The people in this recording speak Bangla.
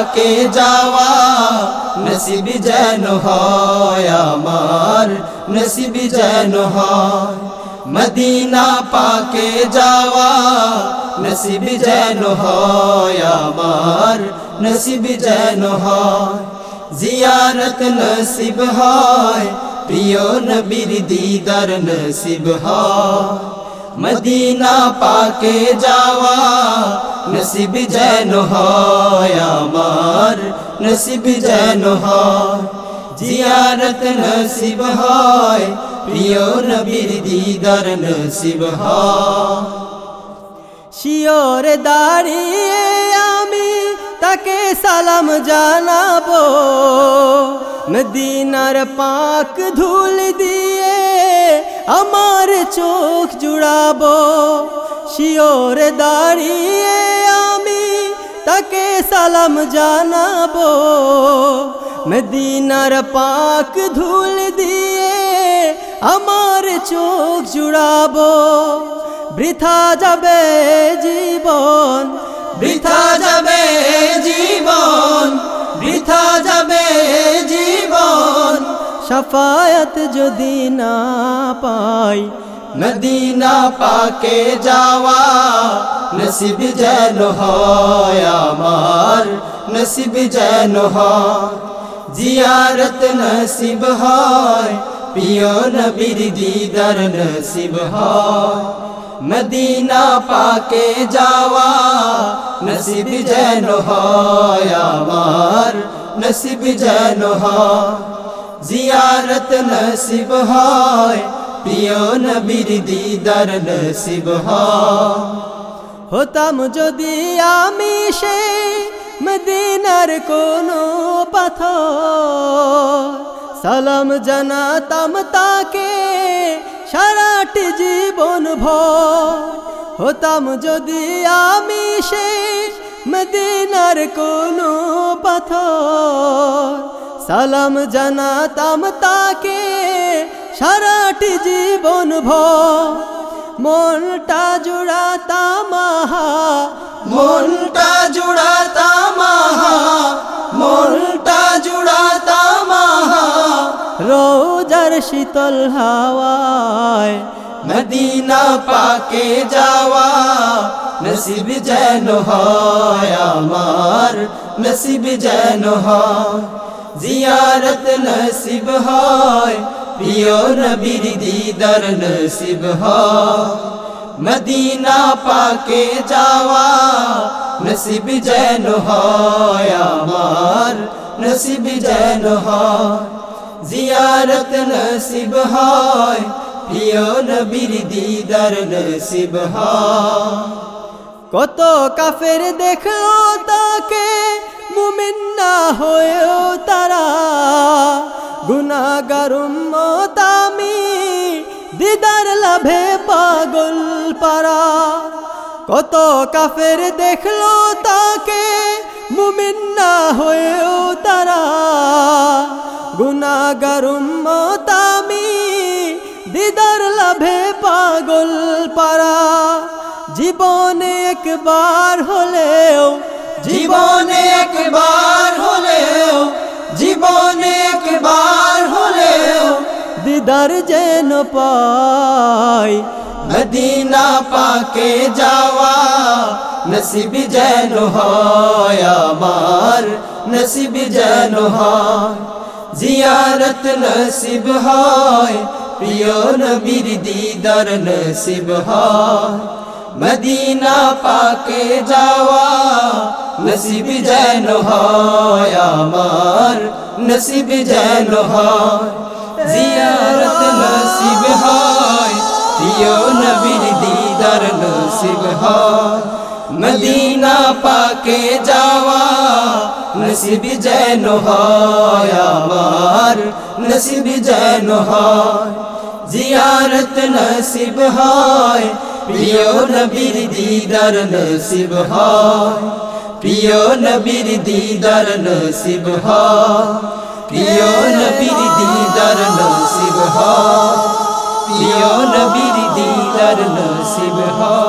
পাকে যাওয়া নসিব যেন হয় আমার নসিব যেন হয় মদিনা পাকে যাওয়া নসিব যেন হয় আমার নসিব যেন হয় জিয়ারত নসিব হয় প্রিয় নবীর দিদার নসিব হয় মদিনা পাকে যাওয়া নসিব যেন হয় আমার নসিব যেন হয়, জিয়ারত নসিব হয়, প্রিয় নবীর দিদার নসিব হয়। শিওরে দাঁড়িয়ে আমি তাকে সালাম জানাব, মদিনার পাক ধুল দিয়ে আমার চোখ জুড়াবো। শিওরে দাঁড়িয়ে তাকে সালাম জানাব। মদিনার পাক ধুল দিয়ে আমার চোখ জুড়াবো। বৃথা যাবে জীবন, বৃথা যাবে জীবন, বৃথা যাবে জীবন। সাফায়াত যদি না পাই মদিনা পাকে যাওয়া নসিব যেন হয় আমার, নসিব যেন হয়। জিয়ারত নসিব হয়, প্রিয় নবীর দিদার নসিব হয়। মদিনা পাকে যাওয়া নসিব যেন হয় আমার, নসিব যেন হয়। জিয়ারত নসিব হয় প্রিয় নবীর দিদার নসিব হতাম যদি আমি সে মদিনার কোনো পাথর। সালাম জানাতাম তাকে সারাটি জীবন ভর। হতাম যদি আমি সে মদিনার কোনো পাথর। সালাম জানাতাম তাকে সারাটি জীবন ভর। মনটা জুড়াতাম আহা মনটা জুড়াতাম আহা, মনটা জুড়াতাম আহা। রোজার শীতল হাওয়ায় মদিনা পাকে যাওয়া। নসিব যেন হয় আমার নসিব যেন হয়। জিয়ারত নসিব হয় প্রিয় নবীর দিদার নসিব হয় মদিনা পাকে যাওয়া নসিব যেন হয় আমার নসিব যেন হয় জিয়ারত নসিব হয় প্রিয় নবীর দিদার নসিব হয় কত কাফের দেখল তাকে মুমিন না হয়েও তারা গুনাগার তামি দিদার লাভে পাগল পারা কত কাফের দেখল তাকে, মুমিন না হয়েও তারা। গুনাগার তামি দিদার লাভে পাগল পারা জীবনে একবার হলেও, জীবনে একবার হলেও, জীবনে একবার দিদার যেন পাই মদিনা পাকে যাওয়া নসিব যেন হয় আমার নসিব যেন হয় জিয়ারত নসিব হয় প্রিয় নবীর দিদার নসিব হয় মদিনা পাকে যাওয়া নসিব যেন হয় আমার নসিব যেন হয় জিয়ারত নসিব হয়, প্রিয় নবীর দিদার নসিব হয়। মদিনা পাকে যাওয়া নসিব যেন হয়, আমার নসিব যেন হয়। জিয়ারত নসিব হয়, প্রিয় নবীর দিদার নসিব হয়। প্রিয় নবীর দিদার নসিব হয়। প্রিয় নবীর দিদার নসিব হ। প্রিয় নবীর দিদার নসিব হয়